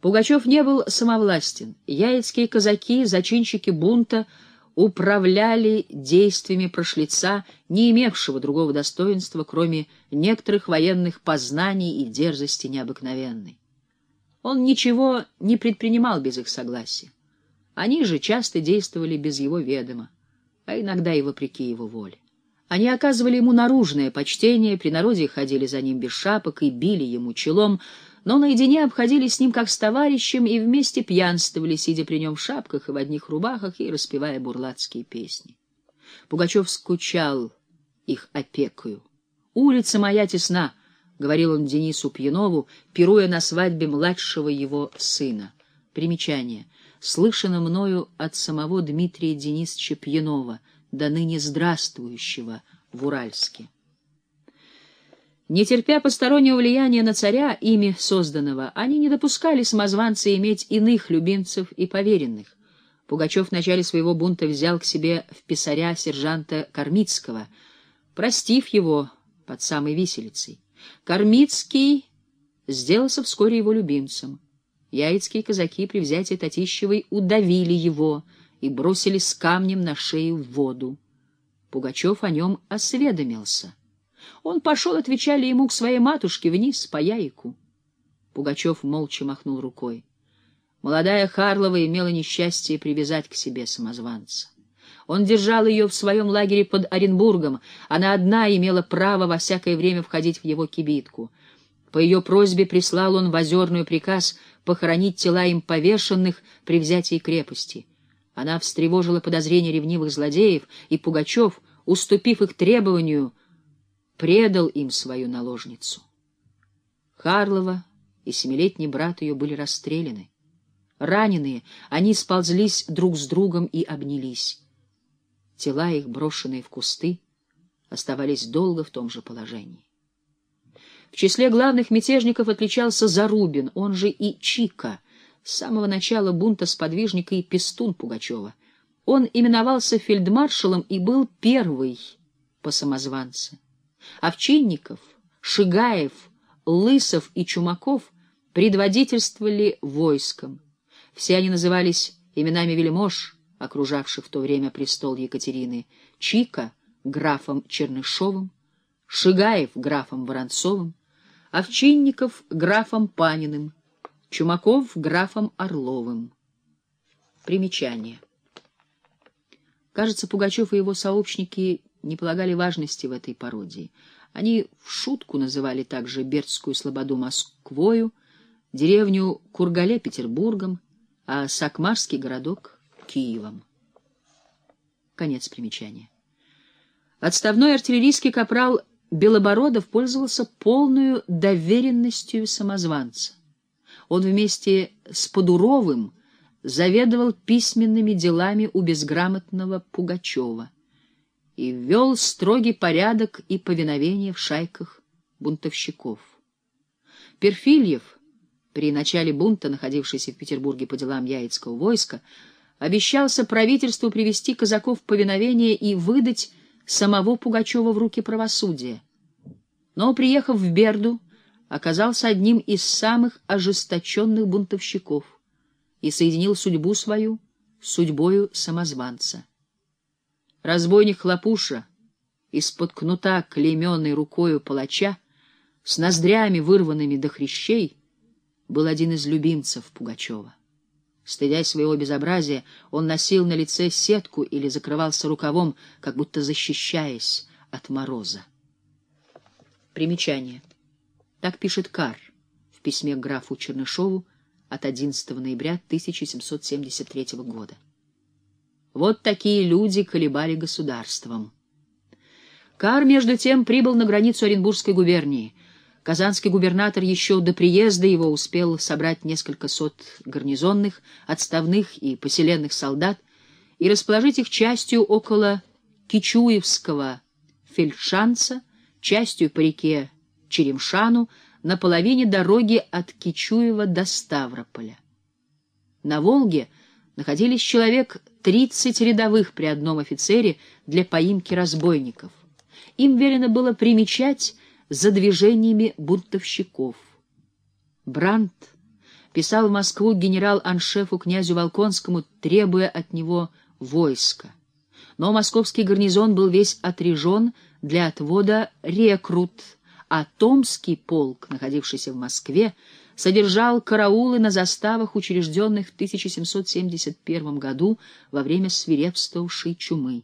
Пугачев не был самовластен. Яицкие казаки, зачинщики бунта, управляли действиями прошлица, не имевшего другого достоинства, кроме некоторых военных познаний и дерзости необыкновенной. Он ничего не предпринимал без их согласия. Они же часто действовали без его ведома, а иногда и вопреки его воле. Они оказывали ему наружное почтение, при народе ходили за ним без шапок и били ему челом, но наедине обходились с ним как с товарищем и вместе пьянствовали, сидя при нем в шапках и в одних рубахах и распевая бурлацкие песни. Пугачев скучал их опекою. «Улица моя тесна», — говорил он Денису Пьянову, пируя на свадьбе младшего его сына. Примечание. Слышано мною от самого Дмитрия Денисовича Пьянова, до ныне здравствующего в Уральске. Не терпя постороннего влияния на царя, ими созданного, они не допускали самозванца иметь иных любимцев и поверенных. Пугачев в начале своего бунта взял к себе в писаря сержанта Кормицкого, простив его под самой виселицей. Кормицкий сделался вскоре его любимцем. Яицкие казаки при взятии Татищевой удавили его и бросили с камнем на шею в воду. Пугачев о нем осведомился. Он пошел, отвечали ему, к своей матушке вниз по яйку. Пугачев молча махнул рукой. Молодая Харлова имела несчастье привязать к себе самозванца. Он держал ее в своем лагере под Оренбургом. Она одна имела право во всякое время входить в его кибитку. По ее просьбе прислал он в озерную приказ похоронить тела им повешенных при взятии крепости. Она встревожила подозрения ревнивых злодеев, и Пугачев, уступив их требованию, предал им свою наложницу. Харлова и семилетний брат ее были расстреляны. Раненые, они сползлись друг с другом и обнялись. Тела их, брошенные в кусты, оставались долго в том же положении. В числе главных мятежников отличался Зарубин, он же и Чика, с самого начала бунта сподвижника и пестун Пугачева. Он именовался фельдмаршалом и был первый по самозванце. Овчинников, Шигаев, Лысов и Чумаков предводительствовали войском. Все они назывались именами вельмож, окружавших в то время престол Екатерины, Чика — графом Чернышовым, Шигаев — графом Воронцовым, Овчинников — графом Паниным, Чумаков — графом Орловым. Примечание. Кажется, Пугачев и его сообщники не полагали важности в этой пародии. Они в шутку называли также Бердскую слободу Москвою, деревню Кургале Петербургом, а Сакмарский городок Киевом. Конец примечания. Отставной артиллерийский капрал Белобородов пользовался полную доверенностью самозванца. Он вместе с Подуровым заведовал письменными делами у безграмотного Пугачева и ввел строгий порядок и повиновение в шайках бунтовщиков. Перфильев, при начале бунта, находившийся в Петербурге по делам Яицкого войска, обещался правительству привести казаков в повиновение и выдать самого Пугачева в руки правосудия. Но, приехав в Берду, оказался одним из самых ожесточенных бунтовщиков и соединил судьбу свою с судьбою самозванца. Разбойник Хлопуша, из-под кнута клейменной рукою палача, с ноздрями, вырванными до хрящей, был один из любимцев Пугачева. Стыдясь своего безобразия, он носил на лице сетку или закрывался рукавом, как будто защищаясь от мороза. Примечание. Так пишет Кар в письме графу Чернышову от 11 ноября 1773 года. Вот такие люди колебали государством. Кар, между тем, прибыл на границу Оренбургской губернии. Казанский губернатор еще до приезда его успел собрать несколько сот гарнизонных, отставных и поселенных солдат и расположить их частью около Кичуевского фельдшанца, частью по реке Черемшану, на половине дороги от Кичуева до Ставрополя. На Волге находились человек 30 рядовых при одном офицере для поимки разбойников. Им велено было примечать за движениями бунтовщиков. Брандт писал в Москву генерал-аншефу князю Волконскому, требуя от него войска. Но московский гарнизон был весь отрежен для отвода рекрут, а Томский полк, находившийся в Москве, содержал караулы на заставах, учрежденных в 1771 году во время свирепствовавшей чумы.